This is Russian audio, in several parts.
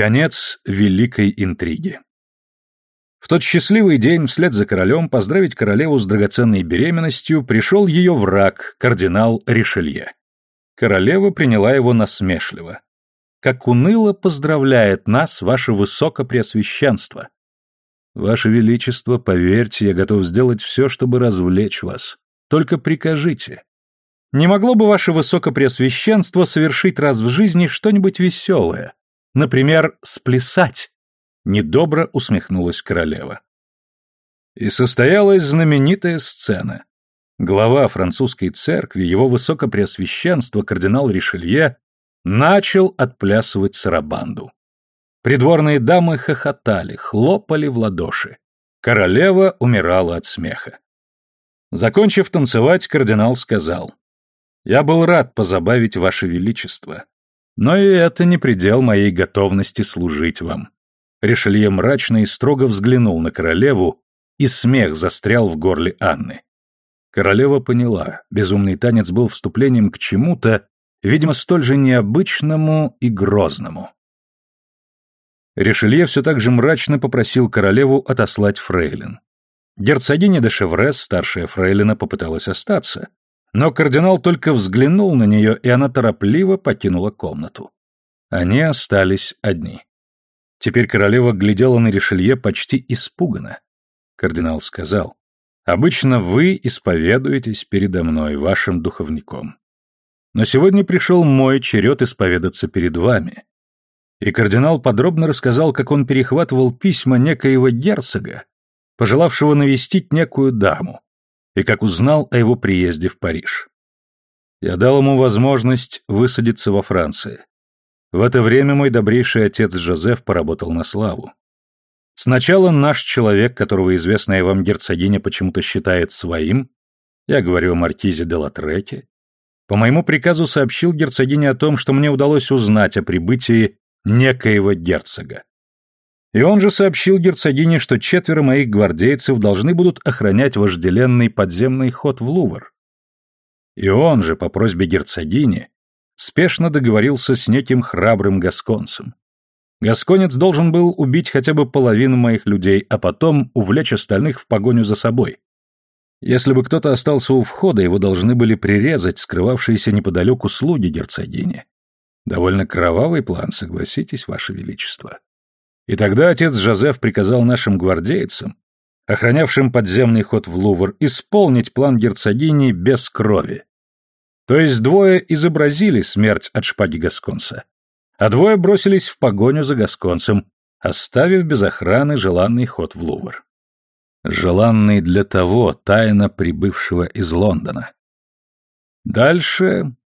Конец великой интриги. В тот счастливый день вслед за королем поздравить королеву с драгоценной беременностью пришел ее враг, кардинал Ришелье. Королева приняла его насмешливо. «Как уныло поздравляет нас ваше высокопреосвященство!» «Ваше Величество, поверьте, я готов сделать все, чтобы развлечь вас. Только прикажите». «Не могло бы ваше высокопреосвященство совершить раз в жизни что-нибудь веселое? Например, сплясать?» Недобро усмехнулась королева. И состоялась знаменитая сцена. Глава французской церкви, его высокопреосвященство, кардинал Ришелье, начал отплясывать сарабанду. Придворные дамы хохотали, хлопали в ладоши. Королева умирала от смеха. Закончив танцевать, кардинал сказал, «Я был рад позабавить Ваше Величество, но и это не предел моей готовности служить вам». Ришелье мрачно и строго взглянул на королеву, и смех застрял в горле Анны. Королева поняла, безумный танец был вступлением к чему-то, видимо, столь же необычному и грозному. Ришелье все так же мрачно попросил королеву отослать фрейлин. Герцогиня де Шеврес, старшая фрейлина, попыталась остаться, но кардинал только взглянул на нее, и она торопливо покинула комнату. Они остались одни. Теперь королева глядела на Ришелье почти испуганно. Кардинал сказал, Обычно вы исповедуетесь передо мной, вашим духовником. Но сегодня пришел мой черед исповедаться перед вами. И кардинал подробно рассказал, как он перехватывал письма некоего герцога, пожелавшего навестить некую даму, и как узнал о его приезде в Париж. Я дал ему возможность высадиться во Франции. В это время мой добрейший отец Жозеф поработал на славу. Сначала наш человек, которого известная вам герцогиня почему-то считает своим, я говорю о маркизе де Латреке, по моему приказу сообщил герцогине о том, что мне удалось узнать о прибытии некоего герцога. И он же сообщил герцогине, что четверо моих гвардейцев должны будут охранять вожделенный подземный ход в Лувр. И он же, по просьбе герцогини, спешно договорился с неким храбрым гасконцем. Гасконец должен был убить хотя бы половину моих людей, а потом увлечь остальных в погоню за собой. Если бы кто-то остался у входа, его должны были прирезать скрывавшиеся неподалеку слуги герцогини. Довольно кровавый план, согласитесь, ваше величество. И тогда отец Жозеф приказал нашим гвардейцам, охранявшим подземный ход в Лувр, исполнить план герцогини без крови. То есть двое изобразили смерть от шпаги Гасконца, а двое бросились в погоню за гасконцем, оставив без охраны желанный ход в Лувр. Желанный для того, тайно прибывшего из Лондона. Дальше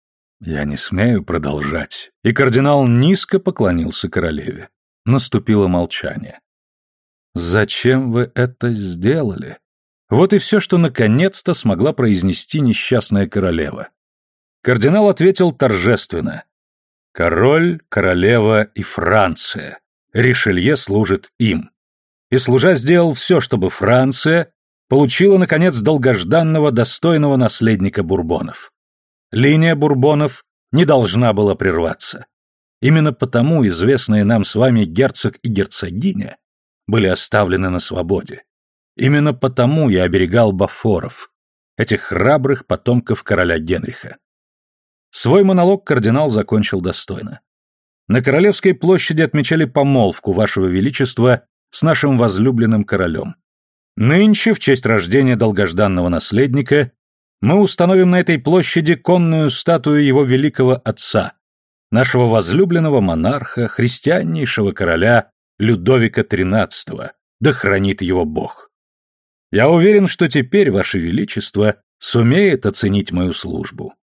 я не смею продолжать, и кардинал низко поклонился королеве. Наступило молчание. «Зачем вы это сделали?» Вот и все, что наконец-то смогла произнести несчастная королева. Кардинал ответил торжественно. Король, королева и Франция. Ришелье служит им. И служа сделал все, чтобы Франция получила, наконец, долгожданного достойного наследника Бурбонов. Линия Бурбонов не должна была прерваться. Именно потому известные нам с вами герцог и герцогиня были оставлены на свободе. Именно потому я оберегал Бафоров, этих храбрых потомков короля Генриха. Свой монолог кардинал закончил достойно. На Королевской площади отмечали помолвку, Вашего Величества, с нашим возлюбленным королем. Нынче, в честь рождения долгожданного наследника, мы установим на этой площади конную статую его великого отца, нашего возлюбленного монарха, христианнейшего короля Людовика XIII, да хранит его Бог. Я уверен, что теперь, Ваше Величество, сумеет оценить мою службу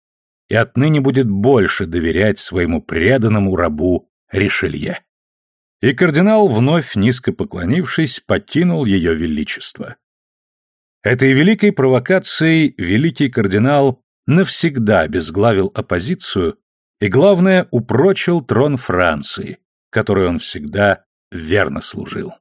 и отныне будет больше доверять своему преданному рабу Ришелье. И кардинал, вновь низко поклонившись, покинул ее величество. Этой великой провокацией великий кардинал навсегда обезглавил оппозицию и, главное, упрочил трон Франции, которой он всегда верно служил.